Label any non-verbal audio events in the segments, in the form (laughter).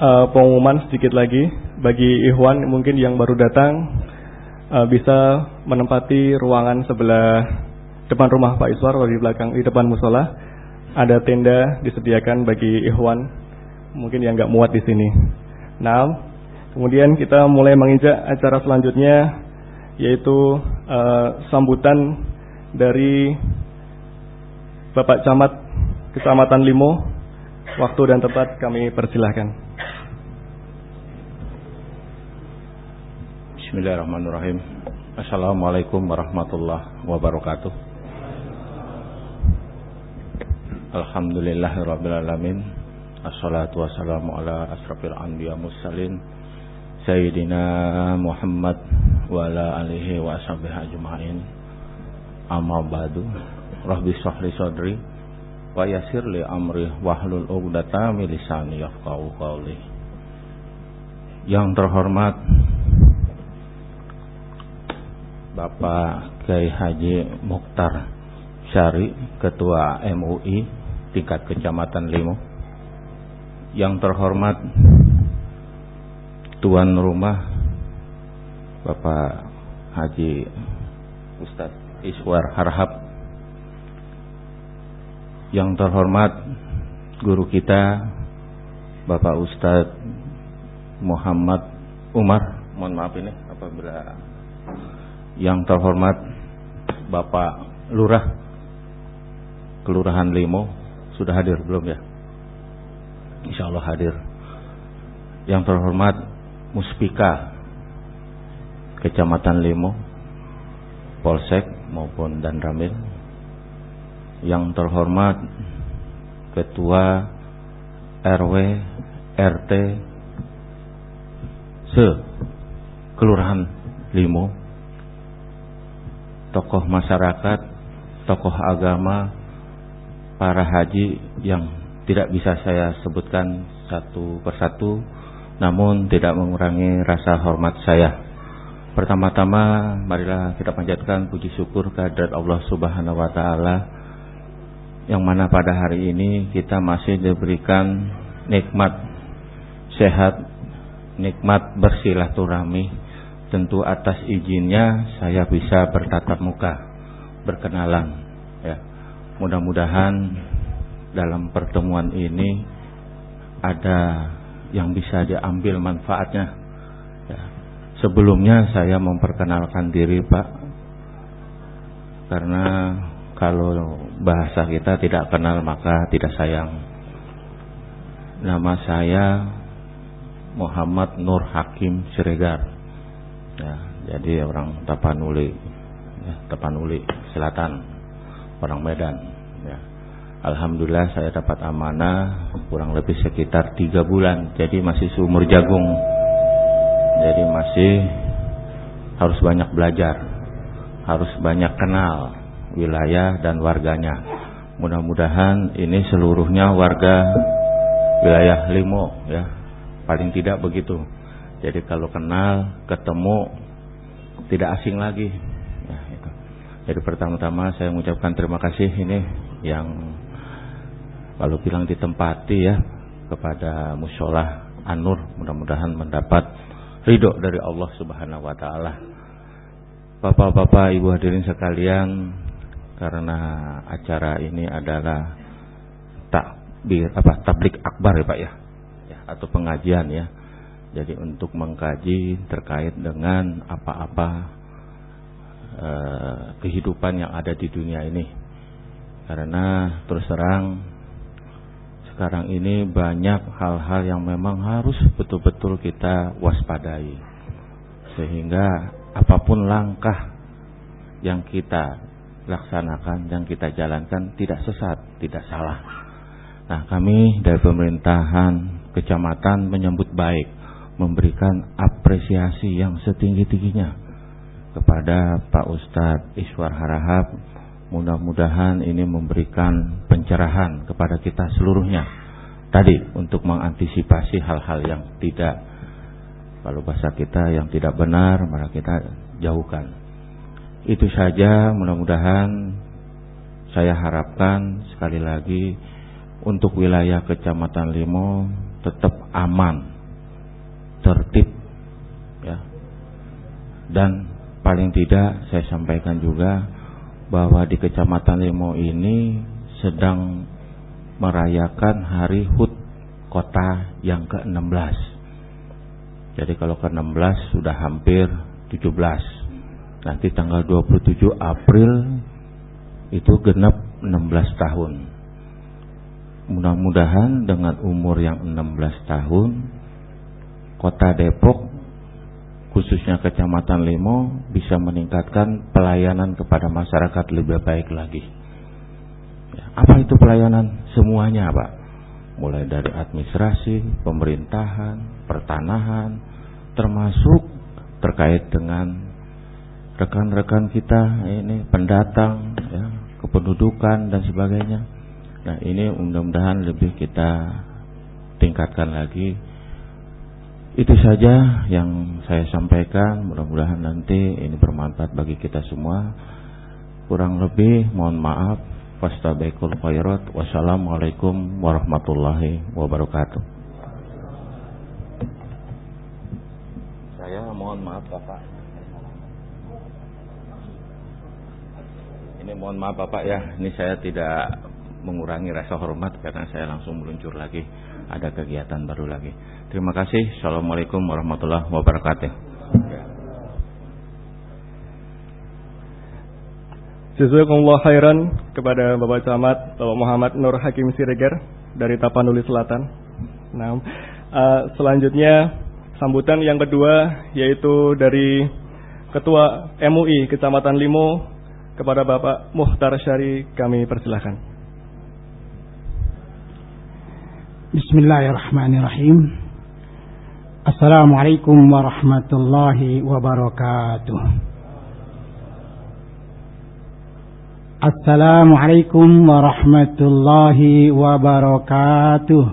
uh, pengumuman sedikit lagi bagi Ikhwan mungkin yang baru datang uh, bisa menempati ruangan sebelah depan rumah Pak Iswar atau di belakang di depan musola ada tenda disediakan bagi Ikhwan mungkin yang nggak muat di sini. Nah, kemudian kita mulai menginjak acara selanjutnya yaitu uh, sambutan dari Bapak Camat Kecamatan Limo. Waktu dan tempat kami persilahkan. Bismillahirrahmanirrahim. Assalamualaikum warahmatullahi wabarakatuh. Alhamdulillahirrabbilalamin. Assalatu wassalamu ala asrafil anbiya mussalin Sayyidina Muhammad wa ala alihi wa ashabihi ajma'in. Amma ba'du. Rahbi sahli sadri Wa yasir li amri wahlul uqdata milisani yafqahu qawli. Yang terhormat Bapak Kiai Haji Mukhtar Syari Ketua MUI tingkat kecamatan Limo. Yang terhormat tuan rumah Bapak Haji Ustadz Iswar Harhab. Yang terhormat guru kita Bapak Ustadz Muhammad Umar. Mohon maaf ini apabila yang terhormat Bapak Lurah Kelurahan Limo sudah hadir belum ya? Insya Allah hadir. Yang terhormat Muspika Kecamatan Limo, Polsek maupun dan Ramil. Yang terhormat Ketua RW RT Se Kelurahan Limo, tokoh masyarakat, tokoh agama, para haji yang tidak bisa saya sebutkan satu persatu namun tidak mengurangi rasa hormat saya. Pertama-tama marilah kita panjatkan puji syukur kehadirat Allah Subhanahu wa taala yang mana pada hari ini kita masih diberikan nikmat sehat, nikmat bersilaturahmi. Tentu atas izinnya saya bisa bertatap muka, berkenalan ya. Mudah-mudahan dalam pertemuan ini ada yang bisa diambil manfaatnya. Ya. Sebelumnya saya memperkenalkan diri Pak, karena kalau bahasa kita tidak kenal maka tidak sayang. Nama saya Muhammad Nur Hakim Siregar. Ya, jadi orang Tapanuli, ya, Tapanuli Selatan orang Medan ya. Alhamdulillah saya dapat amanah kurang lebih sekitar tiga bulan. Jadi masih seumur jagung. Jadi masih harus banyak belajar harus banyak kenal wilayah dan warganya. Mudah-mudahan ini seluruhnya warga wilayah Limo ya. Paling tidak begitu jadi kalau kenal ketemu tidak asing lagi jadi pertama-tama saya mengucapkan terima kasih ini yang kalau bilang ditempati ya kepada musyola Anur mudah-mudahan mendapat ridho dari Allah Subhanahu wa taala. Bapak-bapak, Ibu hadirin sekalian, karena acara ini adalah takbir apa tablik akbar ya Pak ya. ya atau pengajian ya. Jadi untuk mengkaji terkait dengan apa-apa Eh, kehidupan yang ada di dunia ini. Karena terus terang sekarang ini banyak hal-hal yang memang harus betul-betul kita waspadai. Sehingga apa pun langkah yang kita laksanakan, yang kita jalankan tidak sesat, tidak salah. Nah, kami dari pemerintahan kecamatan menyambut baik, memberikan apresiasi yang setinggi-tingginya kepada Pak Ustadz Iswar Harahap. Mudah-mudahan ini memberikan pencerahan kepada kita seluruhnya. Tadi untuk mengantisipasi hal-hal yang tidak kalau bahasa kita yang tidak benar maka kita jauhkan. Itu saja mudah-mudahan saya harapkan sekali lagi untuk wilayah Kecamatan Limo tetap aman, tertib, ya. Dan paling tidak saya sampaikan juga bahwa di Kecamatan Limo ini sedang merayakan Hari HUT Kota yang ke-16. Jadi kalau ke-16 sudah hampir 17. Nanti tanggal 27 April itu genap 16 tahun. Mudah-mudahan dengan umur yang 16 tahun Kota Depok khususnya Kecamatan Limo bisa meningkatkan pelayanan kepada masyarakat lebih baik lagi. Ya, apa itu pelayanan? Semuanya, Pak. Mulai dari administrasi, pemerintahan, pertanahan, termasuk terkait dengan rekan-rekan kita ini pendatang, ya, kependudukan dan sebagainya. Nah, ini mudah-mudahan lebih kita tingkatkan lagi itu saja yang saya sampaikan. Mudah-mudahan nanti ini bermanfaat bagi kita semua. Kurang lebih mohon maaf. Fastabikul khairat. Wassalamualaikum warahmatullahi wabarakatuh. Saya mohon maaf Bapak. Ini mohon maaf Bapak ya. Ini saya tidak mengurangi rasa hormat karena saya langsung meluncur lagi. Ada kegiatan baru lagi. Terima kasih. Assalamualaikum warahmatullahi wabarakatuh. Jazakumullah khairan kepada Bapak Camat Bapak Muhammad Nur Hakim Siregar dari Tapanuli Selatan. Nah, uh, selanjutnya sambutan yang kedua yaitu dari Ketua MUI Kecamatan Limo kepada Bapak Muhtar Syari kami persilahkan. Bismillahirrahmanirrahim. السلام عليكم ورحمة الله وبركاته السلام عليكم ورحمة الله وبركاته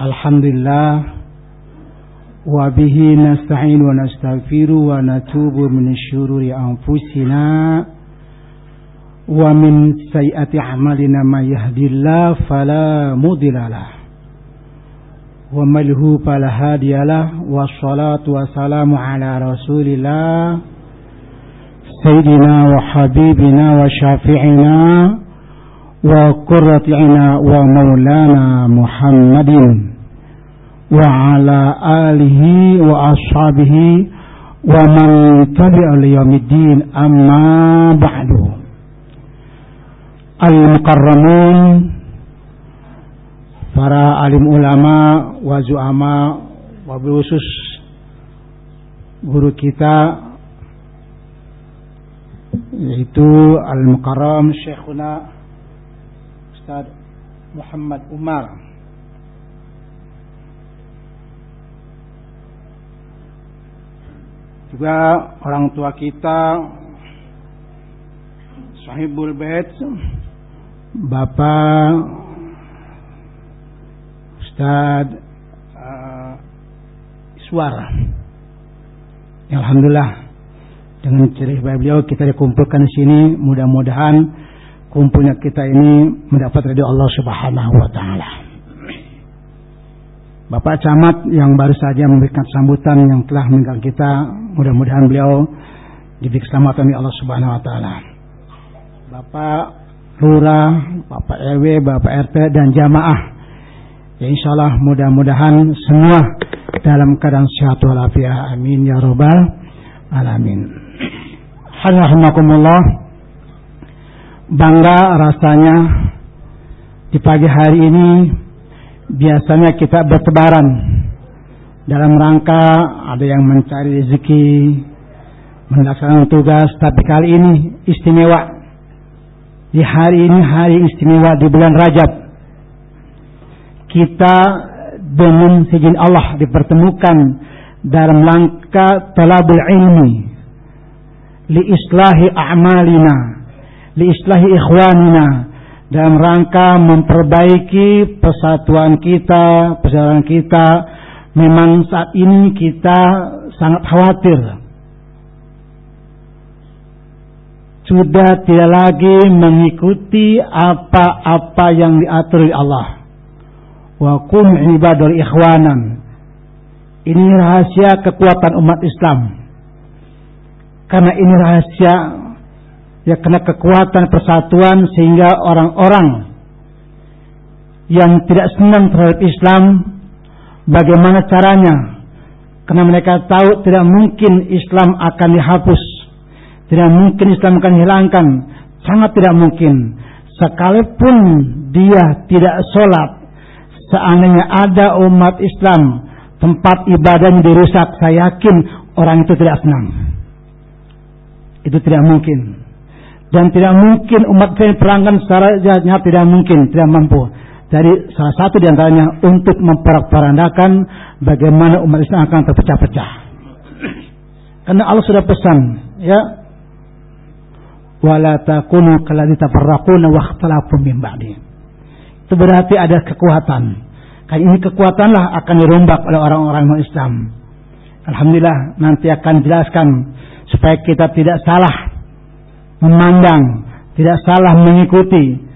الحمد لله وبه نستعين ونستغفر ونتوب من شرور أنفسنا ومن سيئات أعمالنا ما يهدي الله فلا مضل له ومن له فلا هادي له والصلاة والسلام على رسول الله سيدنا وحبيبنا وشافعنا وقرة عنا ومولانا محمد وعلى آله وأصحابه ومن تبع ليوم الدين أما بعد al-mukarramun para alim ulama wa zu'ama wabil khusus guru kita yaitu al-mukarram syekhuna Ustaz Muhammad Umar. Juga orang tua kita sahibul bait Bapak Ustad uh, Iswar Alhamdulillah dengan cerih beliau kita dikumpulkan di sini mudah-mudahan kumpulnya kita ini mendapat ridho Allah Subhanahu wa taala. Bapak Camat yang baru saja memberikan sambutan yang telah meninggal kita, mudah-mudahan beliau diberi keselamatan oleh Allah Subhanahu wa taala. Bapak lurah, Bapak RW, Bapak RT dan jamaah. Ya insya Allah mudah-mudahan semua dalam keadaan sehat walafiat. Amin ya robbal alamin. Alhamdulillah bangga rasanya di pagi hari ini biasanya kita bertebaran dalam rangka ada yang mencari rezeki melaksanakan tugas tapi kali ini istimewa di hari ini hari istimewa di bulan Rajab kita dengan sejin Allah dipertemukan dalam langkah talabul ilmi li islahi a'malina li islahi ikhwanina dalam rangka memperbaiki persatuan kita persatuan kita. Memang saat ini kita sangat khawatir sudah tidak lagi mengikuti apa-apa yang diatur oleh Allah. Wa kum ibadul ikhwanan. Ini rahasia kekuatan umat Islam. Karena ini rahasia ya karena kekuatan persatuan sehingga orang-orang yang tidak senang terhadap Islam bagaimana caranya karena mereka tahu tidak mungkin Islam akan dihapus tidak mungkin Islam akan dihilangkan sangat tidak mungkin. Sekalipun dia tidak sholat seandainya ada umat Islam tempat ibadahnya dirusak saya yakin orang itu tidak senang. Itu tidak mungkin. Dan tidak mungkin umat Islam perangkan secara jahatnya tidak mungkin tidak mampu. Dari salah satu di antaranya untuk memperak-perandakan bagaimana umat Islam akan terpecah-pecah. Karena Allah sudah pesan, ya, wala takunu kalladzi tafarraquna wa ikhtalafu min ba'di. Itu berarti ada kekuatan. Kayak ini kekuatanlah akan dirombak oleh orang-orang non-Islam. Alhamdulillah nanti akan jelaskan supaya kita tidak salah memandang, tidak salah mengikuti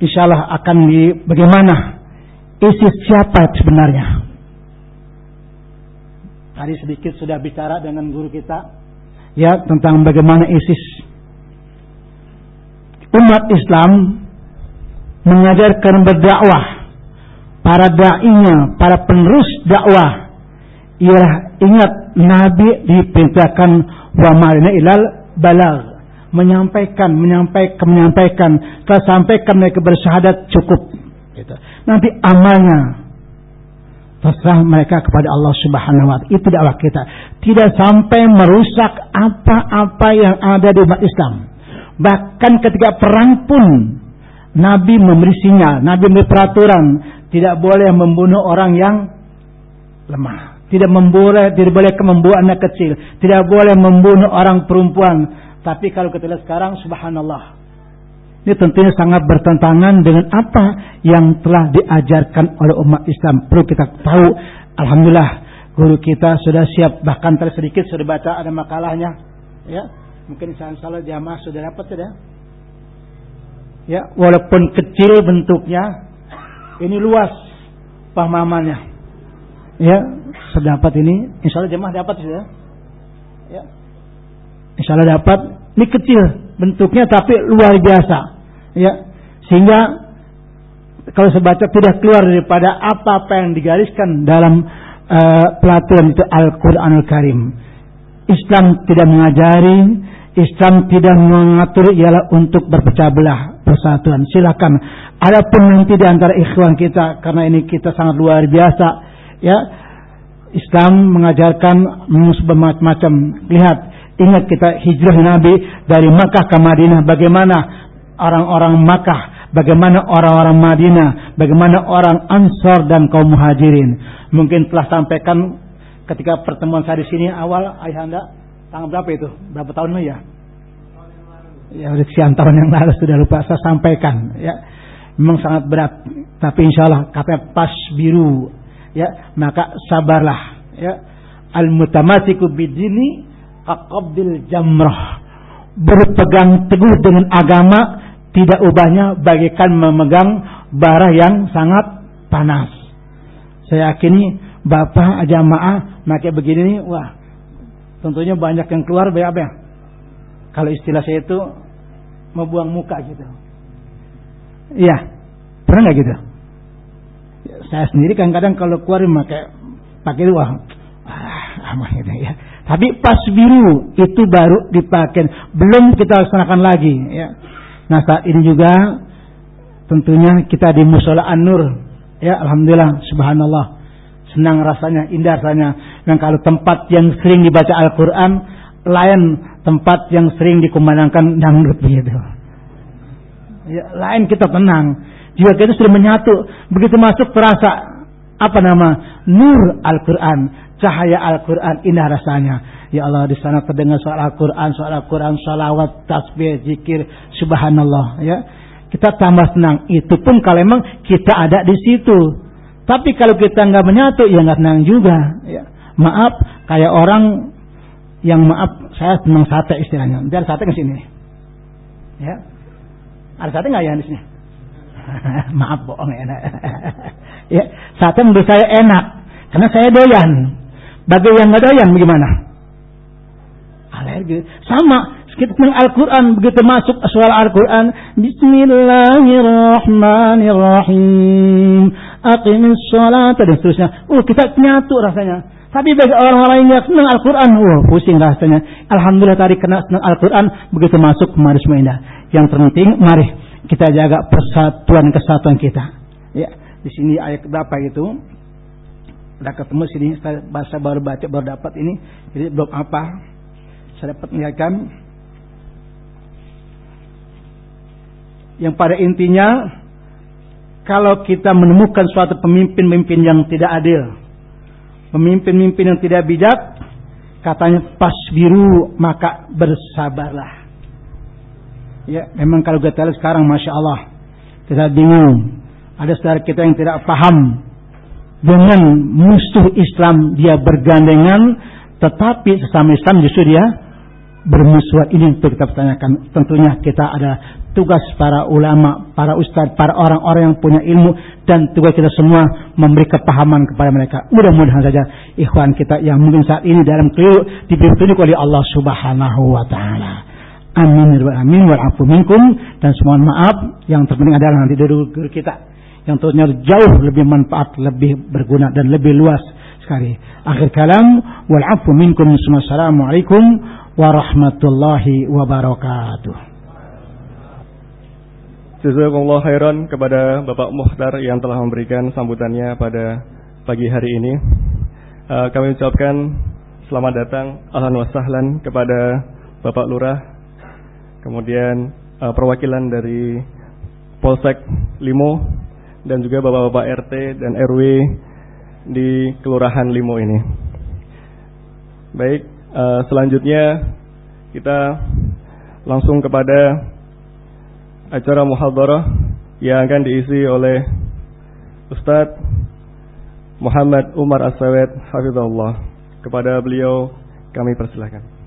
insya Allah akan di bagaimana ISIS siapa sebenarnya. Tadi sedikit sudah bicara dengan guru kita ya tentang bagaimana ISIS. Umat Islam mengajarkan berdakwah para da'inya, para penerus dakwah ialah ingat Nabi diperintahkan wa marina ilal balag menyampaikan, menyampaikan, menyampaikan. Setelah sampaikan mereka bersyahadat cukup. Gitu. Nanti amalnya terserah mereka kepada Allah Subhanahu wa taala. Itu dakwah kita. Tidak sampai merusak apa-apa yang ada di umat Islam. Bahkan ketika perang pun Nabi memberi sinyal, Nabi memberi peraturan tidak boleh membunuh orang yang lemah. Tidak memboleh, tidak boleh membunuh anak kecil, tidak boleh membunuh orang perempuan, tapi kalau kita lihat sekarang, subhanallah. Ini tentunya sangat bertentangan dengan apa yang telah diajarkan oleh umat Islam. Perlu kita tahu, Alhamdulillah, guru kita sudah siap. Bahkan tadi sedikit sudah baca ada makalahnya. Ya, mungkin salah jamaah sudah dapat sudah. Ya, walaupun kecil bentuknya, ini luas pemahamannya. Ya, sudah dapat ini. Insya Allah jamaah dapat sudah. Ya, Insya Allah dapat. Ini kecil bentuknya tapi luar biasa. Ya, sehingga kalau saya baca tidak keluar daripada apa-apa yang digariskan dalam uh, pelaturan itu Al-Quranul Karim. Islam tidak mengajari, Islam tidak mengatur ialah untuk berpecah belah persatuan. Silakan. Adapun nanti di antara ikhwan kita karena ini kita sangat luar biasa, ya. Islam mengajarkan macam-macam. Lihat Ingat kita hijrah Nabi dari Makkah ke Madinah. Bagaimana orang-orang Makkah, bagaimana orang-orang Madinah, bagaimana orang Ansar dan kaum Muhajirin. Mungkin telah sampaikan ketika pertemuan saya di sini awal ayahanda tanggal berapa itu? Berapa tahun ya? Ya sekian tahun yang lalu sudah lupa saya sampaikan. Ya, memang sangat berat. Tapi insya Allah kata pas biru. Ya, maka sabarlah. Ya, al mutamasiku bidini kaqabdil jamrah. Berpegang teguh dengan agama tidak ubahnya bagikan memegang bara yang sangat panas. Saya yakini bapak jamaah pakai begini nih, wah tentunya banyak yang keluar ya? Kalau istilah saya itu membuang muka gitu. Iya, pernah nggak gitu? Saya sendiri kadang-kadang kalau keluar pakai pakai wah, ah, aman gitu ya. Tapi pas biru itu baru dipakai, belum kita laksanakan lagi. Ya. Nah saat ini juga tentunya kita di musola An-Nur. Ya Alhamdulillah, Subhanallah. Senang rasanya, indah rasanya. Dan kalau tempat yang sering dibaca Al-Quran, lain tempat yang sering dikumandangkan dangdut begitu. Ya, lain kita tenang. Juga kita sudah menyatu. Begitu masuk terasa apa nama nur Al-Quran cahaya Al-Quran indah rasanya. Ya Allah di sana terdengar soal Al-Quran, soal Al-Quran, salawat, tasbih, zikir, subhanallah. Ya, kita tambah senang. Itu pun kalau memang kita ada di situ. Tapi kalau kita nggak menyatu, ya nggak senang juga. Ya. Maaf, kayak orang yang maaf, saya senang sate istilahnya. Biar sate ke sini. Ya. Ada sate nggak ya di sini? (laughs) Maaf bohong ya. (laughs) ya, sate menurut saya enak karena saya doyan. Bagi yang nggak doyan bagaimana? Alergi. Sama kita Al-Quran begitu masuk suara Al-Quran Bismillahirrahmanirrahim Aqimis sholat dan seterusnya Oh kita nyatu rasanya tapi bagi orang-orang yang senang Al-Quran, wah oh, pusing rasanya. Alhamdulillah tadi kena senang Al-Quran, begitu masuk kemarin semua indah. Yang terpenting, mari kita jaga persatuan kesatuan kita. Ya, di sini ayat berapa itu? Udah ketemu sini, bahasa baru baca baru dapat ini. Jadi belum apa? Saya dapat melihatkan yang pada intinya kalau kita menemukan suatu pemimpin-pemimpin yang tidak adil, pemimpin-pemimpin yang tidak bijak, katanya pas biru maka bersabarlah. Ya, memang kalau kita lihat sekarang, masya Allah, kita bingung. Ada saudara kita yang tidak paham dengan musuh Islam dia bergandengan, tetapi sesama Islam justru dia bermusuhan. Ini untuk kita pertanyakan. Tentunya kita ada tugas para ulama, para ustadz, para orang-orang yang punya ilmu dan tugas kita semua memberi kepahaman kepada mereka. Mudah-mudahan saja ikhwan kita yang mungkin saat ini dalam keliru diberi petunjuk oleh Allah Subhanahu wa taala. Amin ya amin wal afu minkum dan semua maaf yang terpenting adalah nanti dari guru kita yang tentunya jauh lebih manfaat, lebih berguna dan lebih luas sekali. Akhir kalam wal afu minkum. Assalamualaikum warahmatullahi wabarakatuh. Jazakumullah khairan kepada Bapak Muhtar yang telah memberikan sambutannya pada pagi hari ini. Uh, kami ucapkan selamat datang, ahlan wa sahlan kepada Bapak Lurah, kemudian uh, perwakilan dari Polsek Limo dan juga Bapak-bapak RT dan RW di Kelurahan Limo ini. Baik, uh, selanjutnya kita langsung kepada acara muhadarah yang akan diisi oleh Ustadz Muhammad Umar As-Sawed Hafizullah. Kepada beliau kami persilahkan.